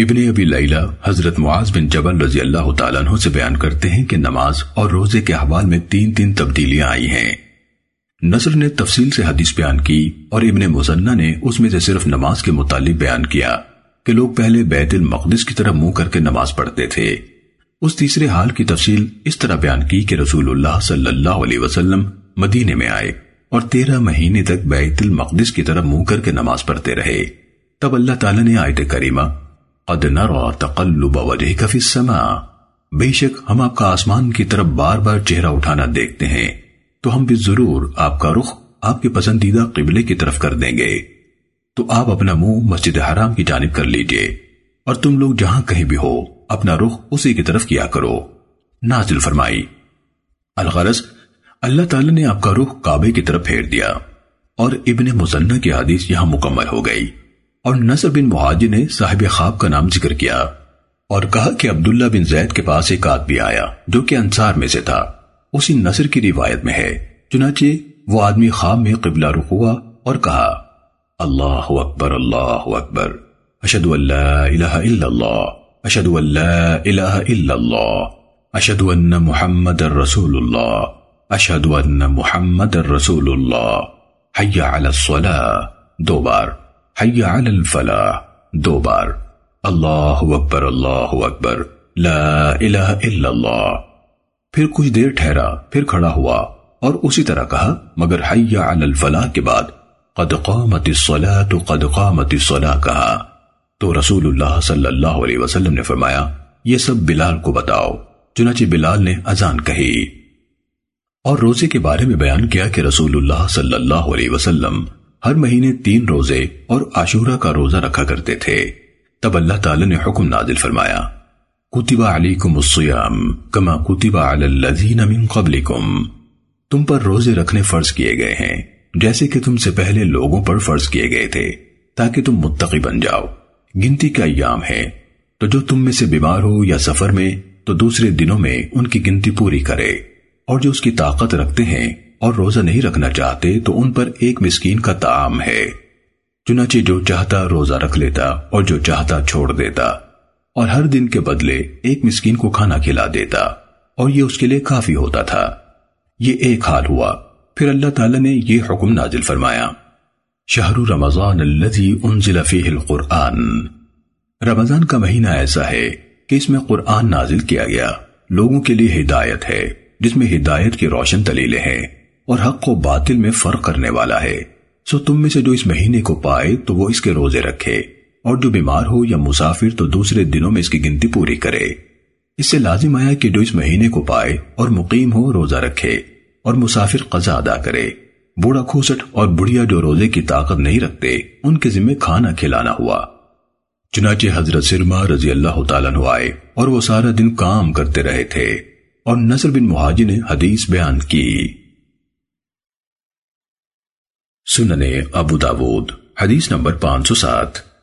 ابن ابی لیلہ حضرت معاذ بن جبل رضی اللہ تعالیٰ عنہ سے بیان کرتے ہیں کہ نماز اور روزے کے حوال میں تین تین تبدیلیاں آئی ہیں۔ نصر نے تفصیل سے حدیث بیان کی اور ابن مزنہ نے اس میں سے صرف نماز کے متعلق بیان کیا کہ لوگ پہلے بیت المقدس کی طرف منہ کر کے نماز پڑھتے تھے۔ اس تیسرے حال کی تفصیل اس طرح بیان کی کہ رسول اللہ صلی اللہ علیہ وسلم مدینے میں آئے اور تیرہ مہینے تک بیت المقدس کی طرف منہ کر کے نماز پڑھتے رہے۔ تب اللہ تعالیٰ نے آیت کریمہ قد نرى تقلب وجهك في السماء۔ بے شک ہم آپ کا آسمان کی طرف بار بار چہرہ اٹھانا دیکھتے ہیں۔ تو ہم بھی ضرور آپ کا رخ آپ کے پسندیدہ قبلے کی طرف کر دیں گے۔ تو آپ اپنا منہ مسجد حرام کی جانب کر لیجیے۔ اور تم لوگ جہاں کہیں بھی ہو، اپنا رخ اسی کی طرف کیا کرو۔ نازل فرمائی۔ الغرض، اللہ تعالی نے آپ کا رخ کعبے کی طرف پھیر دیا۔ اور ابن مزنہ کی حدیث یہاں مکمل ہو گئی۔ اور نصر بن مہاجر نے صاحب خواب کا نام ذکر کیا اور کہا کہ عبداللہ بن زید کے پاس ایک آدمی آیا جو کہ انصار میں سے تھا۔ اسی نصر کی روایت میں ہے۔ چنانچہ وہ آدمی خواب میں قبلہ رخ ہوا اور کہا، اللہ اکبر اللہ اکبر۔ اشد اللہ الہ الا اللہ۔ اشد اللہ الہ الا اللہ۔ اشد ان محمد الرسول اللہ۔ اشد ان محمد الرسول اللہ۔ حی علی الصلاة۔ دو بار۔ حی علی الفلاح. دو بار. اللہ اکبر اللہ اکبر. لا الہ الا اللہ. پھر کچھ دیر ٹھہرا، پھر کھڑا ہوا اور اسی طرح کہا، مگر حی علی الفلاح کے بعد، قد قامت الصلاة، قد قامت الصلاة کہا۔ تو رسول اللہ صلی اللہ علیہ وسلم نے فرمایا، یہ سب بلال کو بتاؤ۔ چنانچہ بلال نے اذان کہی۔ اور روزے کے بارے میں بیان کیا کہ رسول اللہ صلی اللہ علیہ وسلم ہر مہینے تین روزے اور عاشورہ کا روزہ رکھا کرتے تھے۔ تب اللہ تعالی نے حکم نازل فرمایا، کتب علیکم الصیام کما کتب علی الذین من قبلکم تم پر روزے رکھنے فرض کیے گئے ہیں، جیسے کہ تم سے پہلے لوگوں پر فرض کیے گئے تھے، تاکہ تم متقی بن جاؤ۔ گنتی کا ایام ہے، تو جو تم میں سے بیمار ہو یا سفر میں، تو دوسرے دنوں میں ان کی گنتی پوری کرے۔ اور جو اس کی طاقت رکھتے ہیں اور روزہ نہیں رکھنا چاہتے تو ان پر ایک مسکین کا تعام ہے۔ چنانچہ جو چاہتا روزہ رکھ لیتا اور جو چاہتا چھوڑ دیتا۔ اور ہر دن کے بدلے ایک مسکین کو کھانا کھلا دیتا اور یہ اس کے لیے کافی ہوتا تھا۔ یہ ایک حال ہوا۔ پھر اللہ تعالیٰ نے یہ حکم نازل فرمایا۔ شہر رمضان الذي انزل فيه القرآن۔ رمضان کا مہینہ ایسا ہے کہ اس میں قرآن نازل کیا گیا۔ لوگوں کے لیے ہدایت ہے، جس میں ہدایت کی روشن دلیلیں ہیں۔ اور حق و باطل میں فرق کرنے والا ہے۔ سو تم میں سے جو اس مہینے کو پائے تو وہ اس کے روزے رکھے۔ اور جو بیمار ہو یا مسافر تو دوسرے دنوں میں اس کی گنتی پوری کرے۔ اس سے لازم آیا کہ جو اس مہینے کو پائے اور مقیم ہو روزہ رکھے اور مسافر قضا ادا کرے۔ بوڑھا کھوسٹ اور بڑھیا جو روزے کی طاقت نہیں رکھتے، ان کے ذمہ کھانا کھلانا ہوا۔ چنانچہ حضرت سرما رضی اللہ تعالیٰ آئے اور وہ سارا دن کام کرتے رہے تھے۔ اور نصر بن مہاجی نے حدیث بیان کی۔ سننے ابو داود حدیث نمبر پانچ سو سات۔